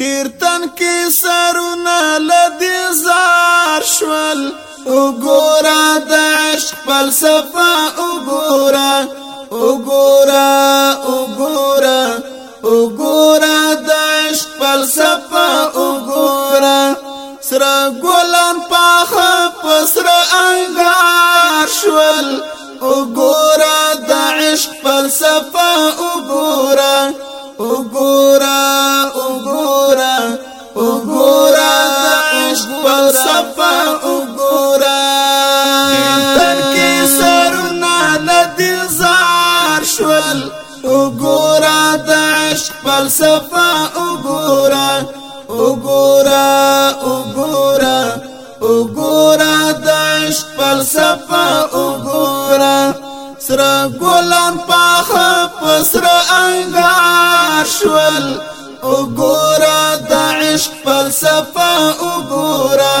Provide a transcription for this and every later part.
ډیر تن کې سرونه لدی زار شول وګورا د عشق فلسفه وګورا وګورا وګورا وګورا د عشق فلسفه وګورا سر ګلان پاخ پسر انګار شول وګورا د عشق فلسفه وګورا وګورا وګورا وګورا عشق فلسفه وګورا تن کې سرونه ندل زار شول وګورا د عشق فلسفه وګورا وګورا وګورا وګورا د عشق فلسفه وګورا سره ګلان پاخه پسره انګار شول وګورا د عشق فلسفه وګورا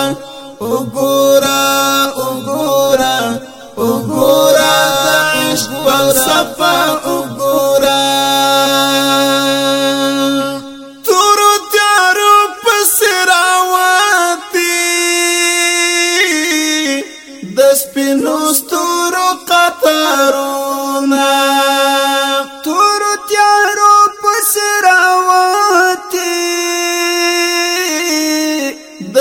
وګورا وګورا وګورا د عشق فلسفه وګورا تور تیار په سراواتي د سپینو ستورو قطارو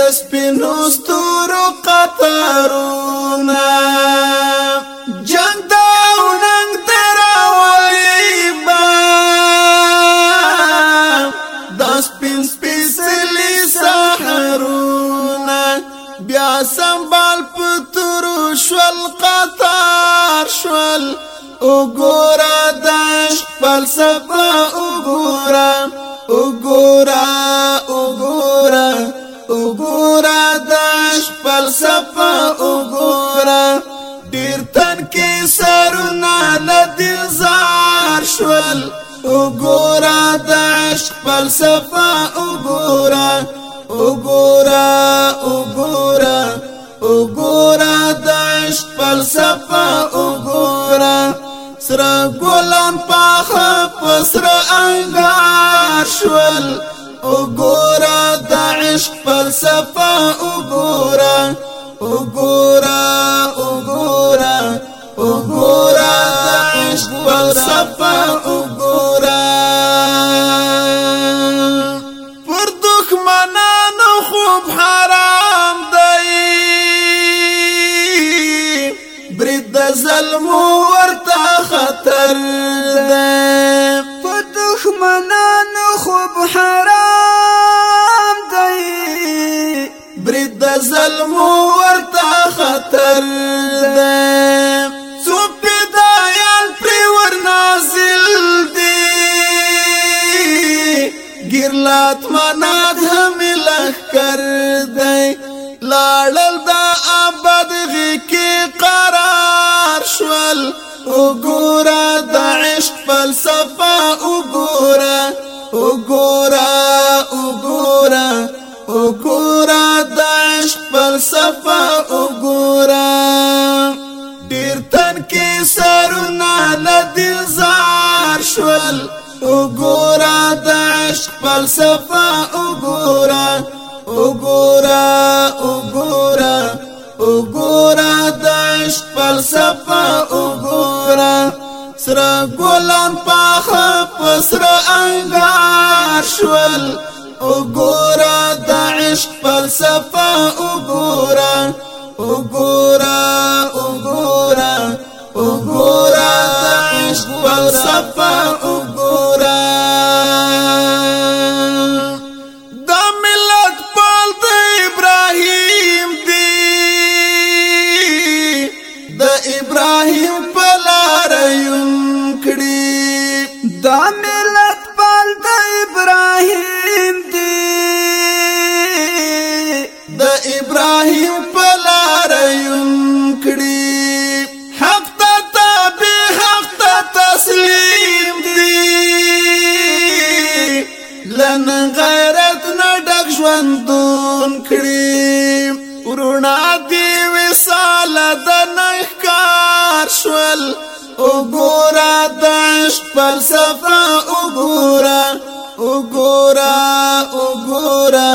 د سپینو ستورو قطارونه جنگ دا اوننګ تراولی با د سپین سپیسلی سحرونه بیا سنبال پترو شول قطار شول وګورا د فلسفه وګورا وګورا ګورا د فلسفه وګورا ډیر تن کې سرونه لدل زار شول وګورا د فلسفه وګورا وګورا وګورا وګورا د فلسفه وګورا سر ګلان پاخه پسر انګار شول وګورا عشق فلسفه وګورا وګورا وګورا وګورا عشق فلسفه وګورا پر دښمنانو خوب حرام دی برید ظلم ورته خطر دی برید د ظلم ورته خطر ده څو پیدایان پر ور نازل دي ګرلات منات هم لخر دی لاړل د آباد غی کې قرار شول وګوره د عشق فلسفه وګوره وګوره خیال وګورا د عشق فلسفه وګورا وګورا وګورا وګورا د عشق فلسفه وګورا سر ګلان پاخ پسر انګار شول وګورا د عشق فلسفه وګورا وګورا وګورا وګورا د عشق فلسفه ابراهيم په لار يم کړي دا ملت پال د ابراهيم دي د ابراهيم په لار يم کړي حق ته تابع حق ته تسلیم دي لن غیرت نه ډک ژوندون کړي ورونه دی وساله دنا شول وګورا داش فلسفه وګورا وګورا وګورا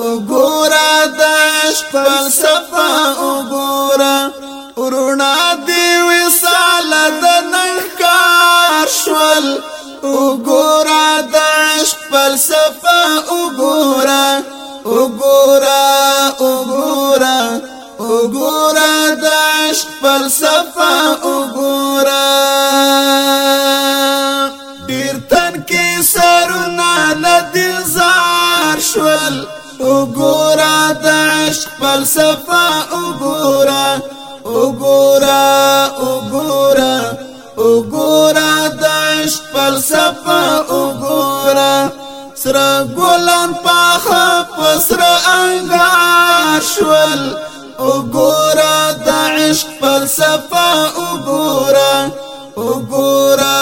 وګورا داش فلسفه وګورا ورنا دي وګورا د عشق فلسفه وګورا ډیر تن کې سرونه لدل زار شول وګورا د عشق فلسفه وګورا وګورا وګورا وګورا د عشق فلسفه وګورا سره ګلان پاخه پسره انګار شول وګورا د عشق فلسفه وګورا وګورا